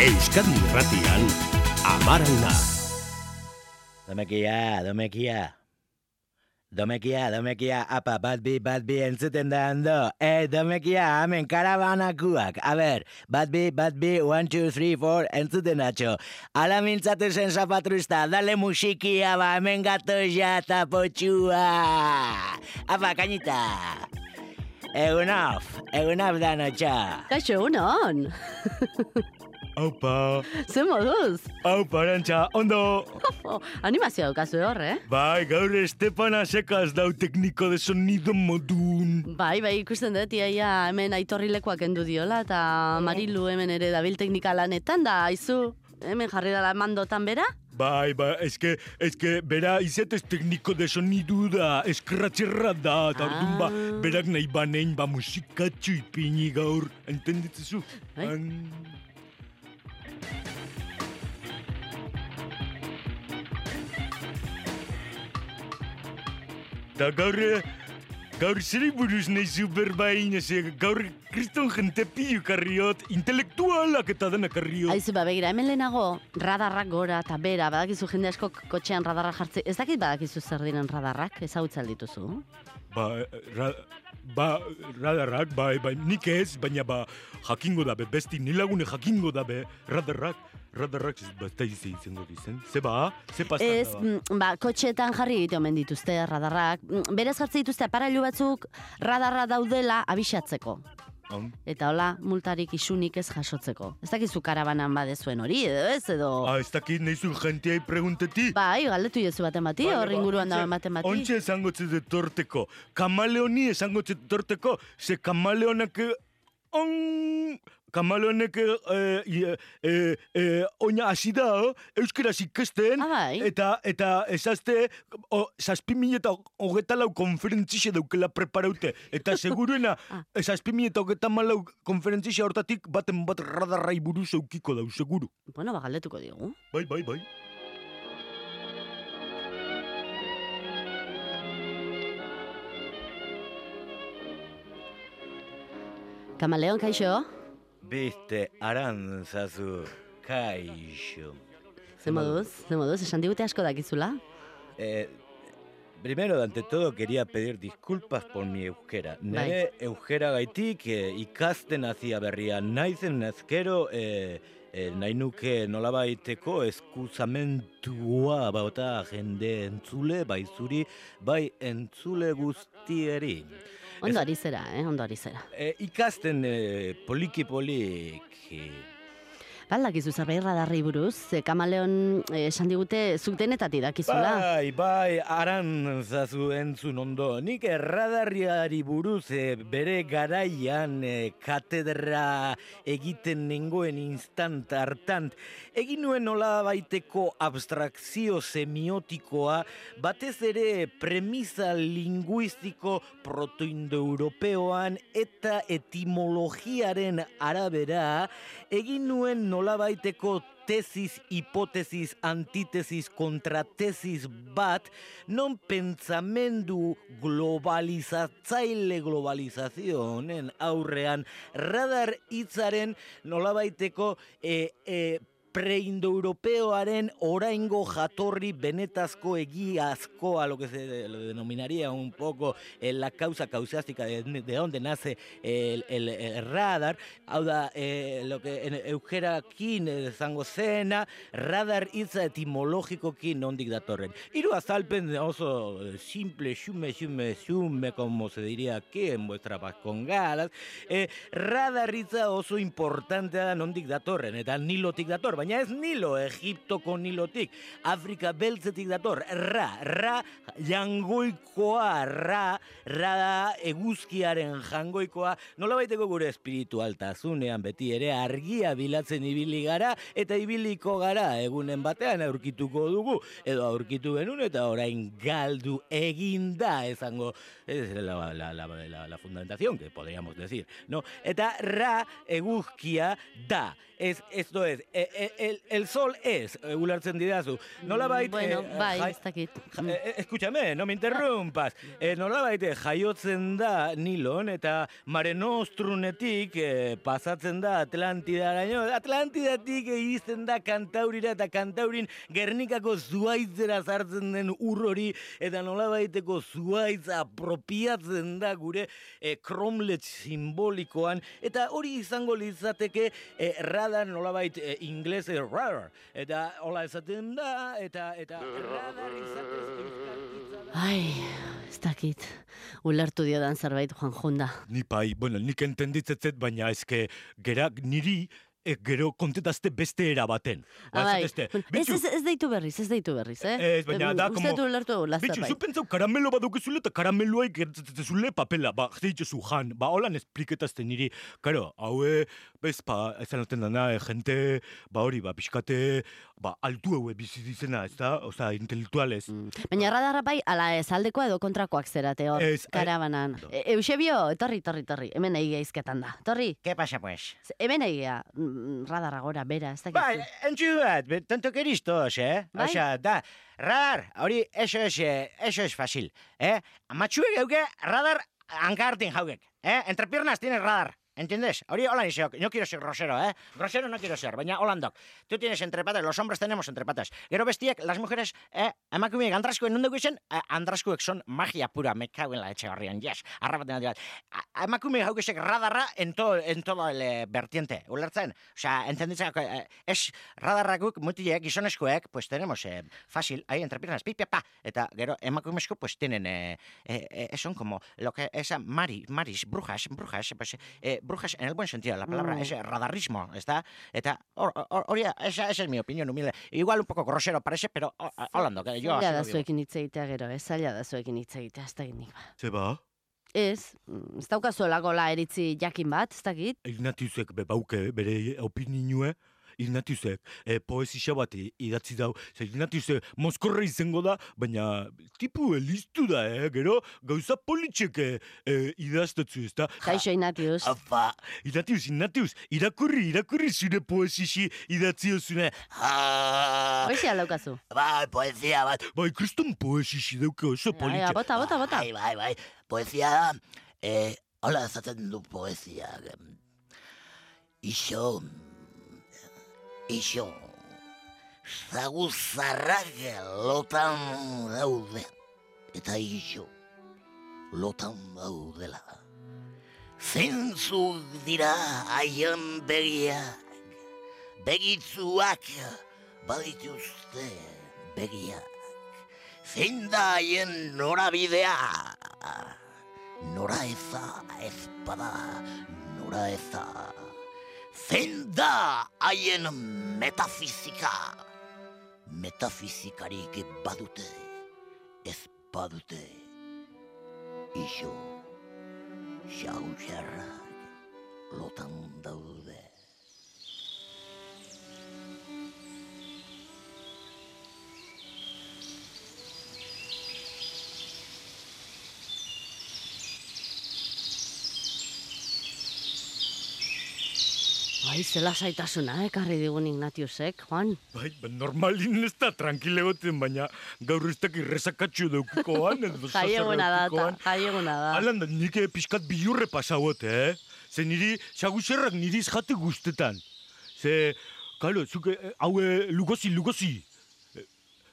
Euskadi Irratian, Amarauna. Domekia, domekia. Domekia, domekia, apa, bat bi, bat bi, entzuten da hando. Eh, domekia, hemen karabanakuak. A ber, bat bi, bat bi, one, two, three, four, entzuten atxo. Ala mintzatu zen zapatrusta, dale musikia, ba, hemen gato ja, eta potxua. Apa, kainita. Egun off, egun off da notxa. Kaixo, unon. Aupa, Ze moduz? aupa, arantxa, ondo. Animazio daukazu hor, eh? Bai, gaur Estepana sekaz dau tekniko de sonido modun. Bai, bai, ikusten dut, iaia hemen aitorrilekoak endu diola, eta Marilu hemen ere dabil teknika lanetan, da, aizu, hemen jarri dala mandotan bera? Bai, bai, eske, eske, bera izetez tekniko de sonidu da, eskratxerra da, eta orduan ba, Ah. berak nahi banein, ba, musikatxu ipini gaur, entenditzezu? Bai. An... Ta gaur, gaur zeri buruz nahi zu berbain, eze, gaur kriston jente karriot, intelektualak eta dena karriot. Aizu, ba, begira, hemen lehenago, radarrak gora eta bera, badakizu jende asko kotxean radarrak jartze, ez dakit badakizu zer diren radarrak, ezagutzen dituzu. Ba, ra, ba, radarrak, bai, bai, nik ez, baina ba, jakingo dabe, besti nilagune jakingo dabe, radarrak, radarrak, ez bat da ize izango dizen. Ze ba, ze pasta Ez, ba. mm, ba, kotxeetan jarri egite omen dituzte radarrak. Mm, Berez jartze dituzte aparailu batzuk radarra daudela abixatzeko. Hau. Eta hola, multarik isunik ez jasotzeko. Ez dakizu karabanan badezuen hori, edo ez, edo... Ah, ez dakit nahizu jenteai pregunteti. Bai, galdetu jezu baten bati, Vale, hor ba, inguruan ontxe- dagoen baten bati. Ontxe esango txete torteko. Kamaleoni esango txete torteko, ze kamaleonak... eh, On, kamaleonek eh, eh, eh, eh, oina hasi da, euskaraz ikesten, Ah, bai. eta eta esazte, o, zazpi eta hogeta lau konferentzixe daukela preparaute, eta seguruena, Ah. zazpi eta hogeta malau konferentzixe hortatik baten bat radarrai buruz eukiko dau, seguru. Bueno, ba, galdetuko digu. Bai, bai, bai. Kamaleon, kaixo? Biste, arantzazu, kaixo. Ze moduz? Ze moduz? Esan digute asko dakizula? Eh, primero, ante todo, quería pedir disculpas por mi euskera. Nere euskera gaitik eh, ikasten hasia berria naizen ezkero, eh, eh, nahi nuke nolabaiteko eskuzamentua bauta jende entzule, bai zuri, bai entzule guztieri. Ondo ari zera, eh? Ondo ari zera. Eh, ikasten eh, poliki polik... Baldakizu zerbait radarri buruz, ze kamaleon eh, esan digute zuk denetatik dakizula. Bai, bai, aran zazu entzun ondo. Nik erradarriari buruz eh, bere garaian eh, katedra egiten nengoen instant hartan. Egin nuen nola baiteko abstrakzio semiotikoa, batez ere premisa linguistiko protoindoeuropeoan eta etimologiaren arabera, egin nuen nolabaiteko tesis, hipotesis, antitesis, kontratesis bat, non pentsamendu globalizatzaile globalizazionen aurrean radar hitzaren nolabaiteko e, e, preindoeuropeoaren oraingo jatorri benetazko egiazkoa, lo que se denominaría un poco eh, la causa causástica de, de donde nace el, el, el radar, hau da, eh, lo que en euskerakin izango zena, radar hitza etimologikokin nondik datorren. Hiru azalpen oso simple, xume, xume, xume, como se diría aquí en vuestra vascongalas, eh, radar hitza oso importantea da nondik datorren, eta nilotik dator, baina ez nilo, Egiptoko nilotik, Afrika beltzetik dator, ra, ra, jangoikoa, ra, ra da eguzkiaren jangoikoa, nola baiteko gure espiritualtasunean beti ere argia bilatzen ibili gara, eta ibiliko gara egunen batean aurkituko dugu, edo aurkitu genuen eta orain galdu eginda esango, es la, la, la, la, la fundamentación que podríamos decir, no? Eta ra eguzkia da, ez, esto es, e, e, el, el sol ez, e, ulertzen didazu. Nola baita... Bueno, bai, ez dakit. Ja, e, e, escúchame, no me interrumpas. E, nola baite, jaiotzen da Nilon eta Mare Nostrunetik e, pasatzen da Atlantidaraino. Atlantidatik egizten da kantaurira eta kantaurin Gernikako zuaitzera zartzen den urrori eta nola baiteko zuaitz apropiatzen da gure e, kromlet simbolikoan eta hori izango litzateke e, radar nolabait e, ingles e, radar eta hola esaten da eta eta radar izatez euskal. Ai, ez dakit. Ulertu diodan zerbait Juan Junda. Ni pai, bueno, nik entenditzetzet, baina eske gerak niri e, gero kontetazte beste era baten. Ah, bai. Ba, Bueno, Ez, ez, ez deitu berriz, ez deitu berriz, eh? Ez, baina da, Uste como- dugula Bitxu, zerbait. zu pentsau karamelo badukezule eta karameloa ikertzetzezule papela, ba, zeitzu jan, ba, holan espliketazte niri, karo, haue, bez, ba, ezan alten dana, e, jente, ba, hori, ba, pixkate, ba, altu haue bizi dizena, ez da, oza, intelektualez. Mm. Baina radarra bai, ala ez aldekoa edo kontrakoak zerate hor, Ez, eh, karabanan. E, Eusebio, etorri, torri, torri, hemen egia izketan da. Torri, ¿Qué pasa, pues? hemen egia, radarra gora, bera, ez. Bai, entxu bat, be- tanto que listos, eh? Bai. Osea, da, radar, hori, eso es, eh, eso es fácil, eh? Matxuek euke, radar hankartin jaugek, eh? Entre piernas tienes radar. ¿Entiendes? Hori hola. No quiero ser grosero, ¿eh? Grosero no quiero ser, baina holandok. Tú tienes entre patas, los hombres tenemos entre patas. Gero bestiek, las mujeres, eh? Emakumeek andraskoen nunduko izen, eh, andraskoek son magia pura, me cago en la etxe horrian, yes. Arrabaten bat. Emakumeek haukesek radarra en todo, en todo el eh, vertiente, ulertzen? Osea, entenditzen, eh, es radarrakuk, mutilek, gizoneskoek, pues tenemos, eh, fácil, ahí entre piernas, pi, pi, pa, eta gero emakumezko, pues tienen, eh, eh, eh, son como lo que es mari, maris, brujas, brujas, pues, eh, brujas en el buen sentido de la palabra, Mm. es radarrismo, ¿está? Eta, hor- hori, esa, esa es mi opinión humilde. Igual un poco grosero parece, pero holando, que yo Zaila da zuekin hitz egitea gero, ez zaila da zuekin hitz egitea, ez dakit nik ba. Zeba, Ez, mm, ez daukazuelako la eritzi jakin bat, ez dakit. Ignatiusek be bauke bere opinioe, Ignatiusek e, poesia bat idatzi dau. Ze Ignatiusek mozkorra izango da, baina tipu elistu da, eh? Gero gauza politxek e, e, idaztetzu, ez da? Kaixo Ignatius. Apa, Ignatius, Ignatius, irakurri, irakurri zure poesisi idatzi osune. Hoizia laukazu. bai, poesia bat. Bai, kriston poesisi dauke oso politxe. bota, bota, bota. Bai, bai, bai. Poesia da, eh, hola esaten du poesia. em, Ixo, ixo, zaguzarrak lotan daude. Eta ixo, lotan daudela. Zeintzuk dira haien begiak, begitzuak badituzte begiak. Zein da haien norabidea? Nora eza ez bada, nora eza. Zein da haien metafizika? Metafizikarik badute, ez badute. Ixo, xauxarrak lotan daude. Ai, zela saitasuna, ekarri digun Ignatiusek, Juan. Bai, ba, normalin ez da tranquile goten, baina gaur ez dakit rezakatxu daukikoan, edo Jaieguna da, daukikoan. jaieguna da. Alan nik eh, pixkat bilurre pasauot, eh? Ze niri, xaguserrak niri jate guztetan. Ze, kalo, zuke, eh, hau eh, lugozi, lugozi.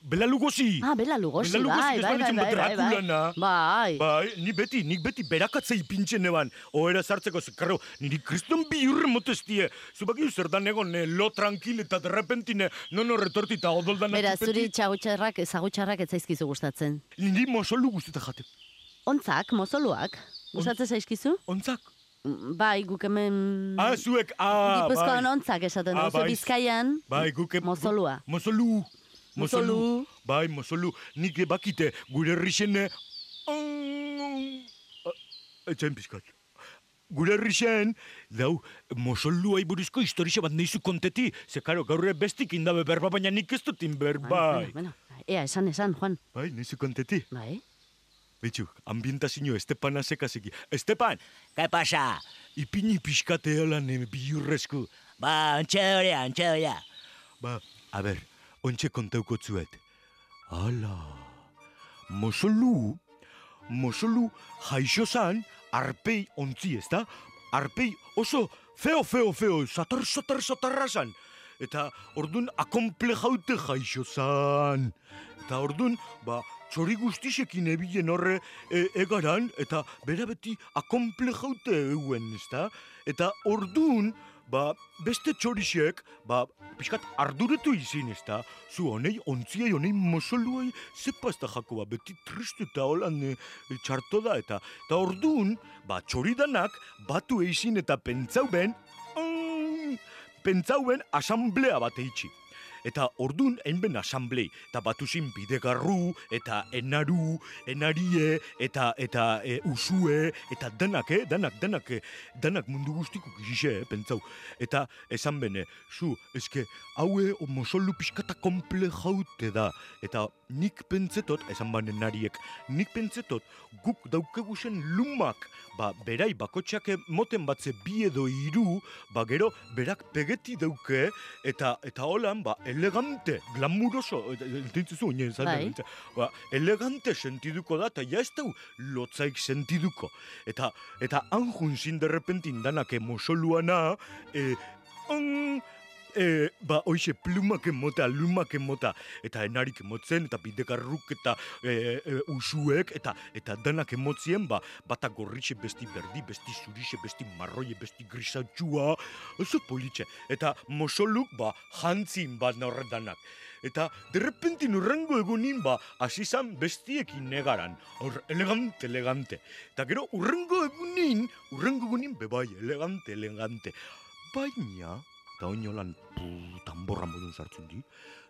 Bela lugozi. Ah, bela lugosi, Bela lugosi, bai, bai, bai, balitzen bai, bai, bai. Drakulana. Bai. Bai, ni beti, nik beti berakatzei pintxen eban. Oera sartzeko, ze, karo, niri kriston bilurre motestie. Zubaki zer dan egon, eh, lo tranquil eta derrepentine, nono retorti eta odoldan Bera, zuri txagutxarrak, ezagutxarrak ez zaizkizu gustatzen. Niri mosolu guztetan jate. Ontzak, mozoluak, gustatzen zaizkizu? Ontzak. Mm, Bai, guk hemen... Ah, zuek, ah, Gipuzkoan bai. ontzak esaten Ah, duzu, bai. Bizkaian, Bai, guke... mozolua. Mozolu. Mozolu. Bai, mozolu. Nik bakite gure herrixen... Etxain pizkat. Gure herrixen, dau, mozoluai buruzko historia bat neizu konteti. Ze, karo, gaur bestik indabe berba, baina nik ez dutin berba. Bueno, bueno, ea, esan, esan, Juan. Bai, neizu konteti. Bai? Betxu, ambientazio Estepana sekaziki. Estepan, ¿Qué pasa? ipini pixkate alan eh, bilurrezku. Ba, antxe doria, antxe doria. Ba, a ber, ontxe kontauko zuet. Ala, mosolu, mosolu jaixo zan, arpei ontzi, ez da? Arpei oso feo, feo, feo, satar, satar, satarra zan. Eta ordun akomplejaute jaixo zan. Eta ordun, ba, txori guztisekin ebilen horre e, egaran, eta bera beti akomplejaute euen, ez da? Eta ordun, ba, beste txorixek, ba, pixkat arduretu izin, ez da? Zu honei, ontziai, honei mosoluai, zepa ez da jako, ba, beti tristu eta holan e, txarto da, eta, eta ordun, ba, txoridanak batu eizin eta pentsauben, mm, pentsauben asamblea bat eitxi. Eta ordun hainben asamblei, eta batuzin bidegarru, eta enaru, enarie, eta eta e, usue, eta danak, eh, danak, danak, eh, danak mundu guztiko gizise, eh, pentsau. Eta esan bene, zu, eske, haue mosolu pixkata komple jaute da. Eta nik pentsetot, esan bane nariek, nik pentsetot, guk daukegu zen lumak, ba, berai, bakotxak moten batze bi edo hiru, ba, gero, berak pegeti dauke, eta eta holan, ba, elegante, glamuroso, entintzuzu, oinen, Bai. ba, elegante sentiduko da, eta ja ez dau lotzaik sentiduko. Eta, eta anjun zin derrepentin danak emosoluana, e, an, e, ba, oixe, plumak emota, lumak emota, eta enarik emotzen, eta bidegarruk, eta e, e, usuek, eta eta danak emotzien, ba, bata gorritxe besti berdi, besti zurixe, besti marroie, besti grisatxua, oso politxe. Eta mosoluk, ba, jantzin bat horre danak. Eta derrepentin urrengo egunin, ba, hasi zan bestiekin negaran. Hor, elegante, elegante. Eta gero, urrengo egunin, urrengo egunin, bebai, elegante, elegante. Baina, eta oinolan, pu, tamborra modun sartzen di,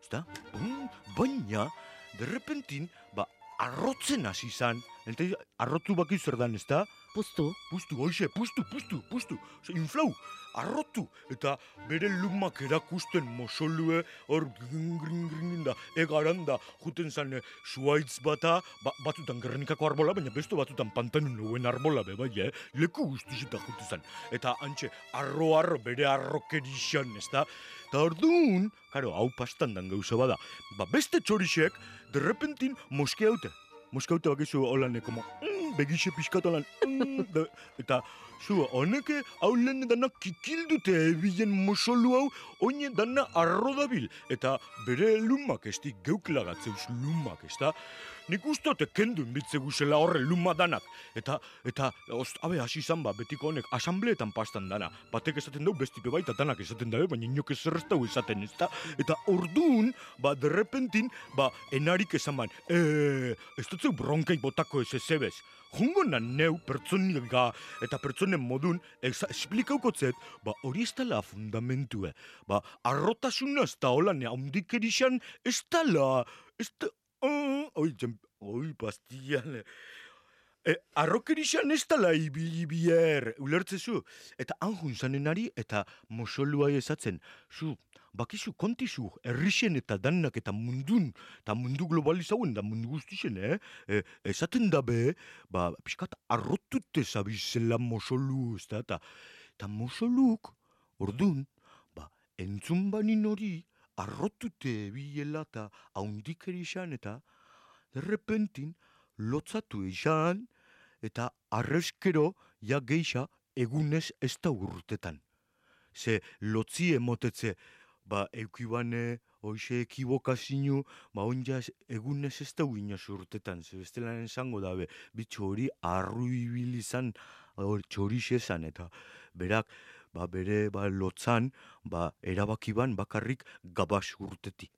ezta? Mm, baina, derrepentin, ba, arrotzen hasi zan. Eta arrotu baki zer dan, ezta? Puztu. Pustu, hoxe, pustu, pustu. Ze, inflau, arrotu. Eta bere lumak erakusten mosolue, hor gring, gring, da, egaran da, juten zan eh, suaitz bata, ba, batutan gernikako arbola, baina beste batutan pantanun nuen arbola, be, bai, eh? leku guztizeta juten zan. Eta antxe, arro, arro, bere arrokerixan, ez da? Eta orduan, karo, hau pastandan gauza bada, ba, beste txorixek, derrepentin moske haute. Moske haute bakizu holan, eh, como, mm, begixe pixkat holan, mm, da, eta zu, honeke, hau lehen dana kikildute ebilen mosolu hau, oine dana arro dabil, eta bere lumak esti geuklagatzeuz lumak, ez da? Nik ustote kendun bitze guzela horre luma danak. Eta, eta, ost, abe, hasi izan ba, betiko honek, asambleetan pastan dana. Batek esaten dau, besti baita danak esaten dabe, baina inok ez dau esaten, ez da? Eta orduan, ba, derrepentin, ba, enarik esan ban, e, ez dut zeu bronkei botako ez ezebez. Jungo nan neu pertsoniga eta pertsonen modun exa, esplikauko zet, ba, hori ez dala fundamentue. Ba, arrotasuna ez da holan, haundik erixan, ez dala, ez da, oi, jem, oi, pastian. E, arrokerixan ez dala ibili bier, ulertzezu. Eta anjun zanenari eta mosolua esatzen. Zu, bakizu kontizu, errixen eta danak eta mundun, eta mundu globalizauen da mundu guztixen, eh? E, esaten da be, ba, pixkat arrotute zabizela mosolu, ez da, eta, eta mosoluk, ordun, ba, entzun banin hori, arrotute biela eta haundik izan eta derrepentin lotzatu izan eta arrezkero ja geixa egunez ez da urtetan. Ze lotzi emotetze, ba eukibane, hoxe ekibokazinu, ba onja egunez ez da uinaz urtetan, ze bestelan esango dabe, bitxo hori arruibilizan, hori txorixezan, eta berak, ba bere ba lotzan ba erabakiban bakarrik gabas urteti.